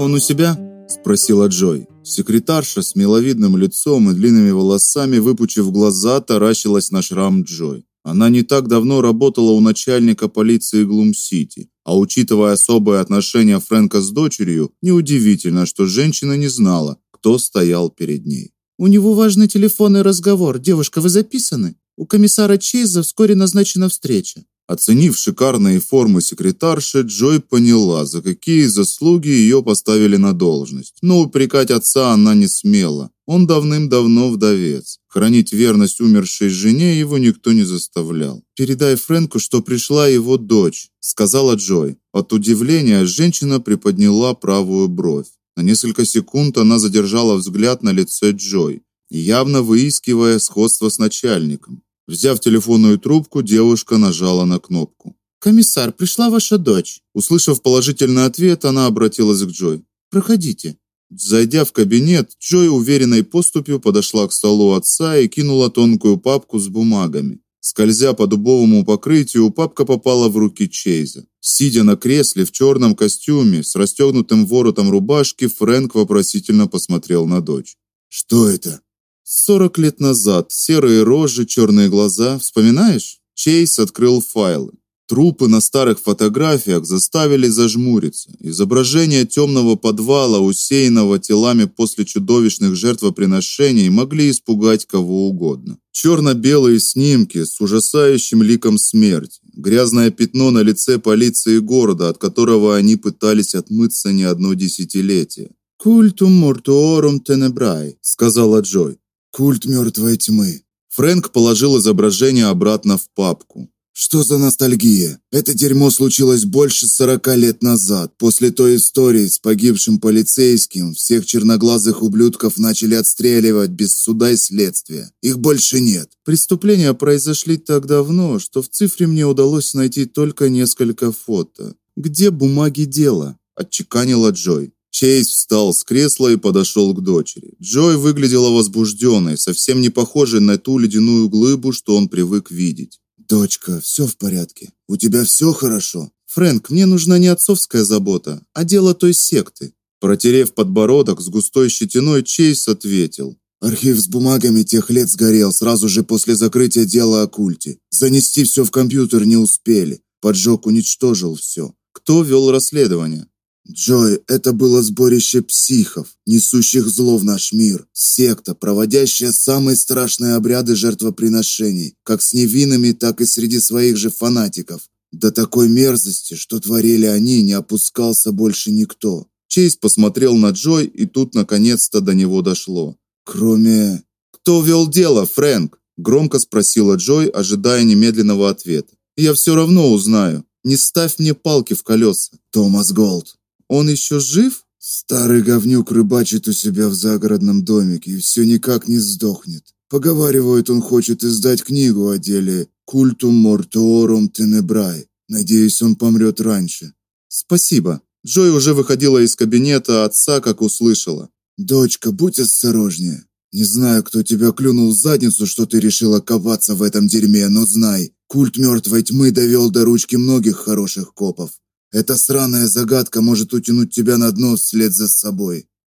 «Он у себя?» – спросила Джой. Секретарша с миловидным лицом и длинными волосами, выпучив глаза, таращилась на шрам Джой. Она не так давно работала у начальника полиции Глум-Сити, а учитывая особые отношения Фрэнка с дочерью, неудивительно, что женщина не знала, кто стоял перед ней. У него важный телефонный разговор. Девушка, вы записаны? У комиссара Чейза вскоре назначена встреча. Оценив шикарные формы секретарши, Джой поняла, за какие заслуги ее поставили на должность. Но упрекать отца она не смела. Он давным-давно вдовец. Хранить верность умершей жене его никто не заставлял. Передай Фрэнку, что пришла его дочь, сказала Джой. От удивления женщина приподняла правую бровь. На несколько секунд она задержала взгляд на лице Джой, явно выискивая сходство с начальником. Взяв телефонную трубку, девушка нажала на кнопку. Комиссар, пришла ваша дочь. Услышав положительный ответ, она обратилась к Джой. Проходите. Зайдя в кабинет, Джой уверенной поступью подошла к столу отца и кинула тонкую папку с бумагами. Скользя по дубовому покрытию, папка попала в руки Чейза. Сидя на кресле в черном костюме с расстегнутым воротом рубашки, Фрэнк вопросительно посмотрел на дочь. Что это? Сорок лет назад, серые рожи, черные глаза, вспоминаешь? Чейз открыл файлы. Трупы на старых фотографиях заставили зажмуриться. Изображения темного подвала, усеянного телами после чудовищных жертвоприношений, могли испугать кого угодно. черно белые снимки с ужасающим ликом смерти, грязное пятно на лице полиции города, от которого они пытались отмыться не одно десятилетие. Культум мортуорум тенебрай, сказала Джой. Культ мертвой тьмы. Фрэнк положил изображение обратно в папку. Что за ностальгия? Это дерьмо случилось больше сорока лет назад. После той истории с погибшим полицейским, всех черноглазых ублюдков начали отстреливать без суда и следствия. Их больше нет. Преступления произошли так давно, что в цифре мне удалось найти только несколько фото. Где бумаги дела? отчеканила Джой. Чейз встал с кресла и подошел к дочери. Джой выглядела возбужденной, совсем не похожей на ту ледяную глыбу, что он привык видеть. Дочка, все в порядке. У тебя все хорошо. Фрэнк, мне нужна не отцовская забота, а дело той секты. Протерев подбородок с густой щетиной, Чейз ответил: Архив с бумагами тех лет сгорел сразу же после закрытия дела о культе. Занести все в компьютер не успели. Поджог уничтожил все. Кто вел расследование? Джой, это было сборище психов, несущих зло в наш мир, секта, проводящая самые страшные обряды жертвоприношений, как с невинными, так и среди своих же фанатиков. До такой мерзости, что творили они, не опускался больше никто. Чейз посмотрел на Джой, и тут наконец-то до него дошло. Кроме Кто вел дело, Фрэнк? громко спросила Джой, ожидая немедленного ответа. Я все равно узнаю. Не ставь мне палки в колеса. Томас Голд. Он еще жив? Старый говнюк рыбачит у себя в загородном домике и все никак не сдохнет. Поговаривают, он хочет издать книгу о деле Cultum Mortuorum Tenebrae. Надеюсь, он помрет раньше. Спасибо. Джой уже выходила из кабинета отца, как услышала. Дочка, будь осторожнее. Не знаю, кто тебя клюнул в задницу, что ты решила коваться в этом дерьме, но знай, культ мертвой тьмы довел до ручки многих хороших копов. Эта сраная загадка может утянуть тебя на дно вслед за собой.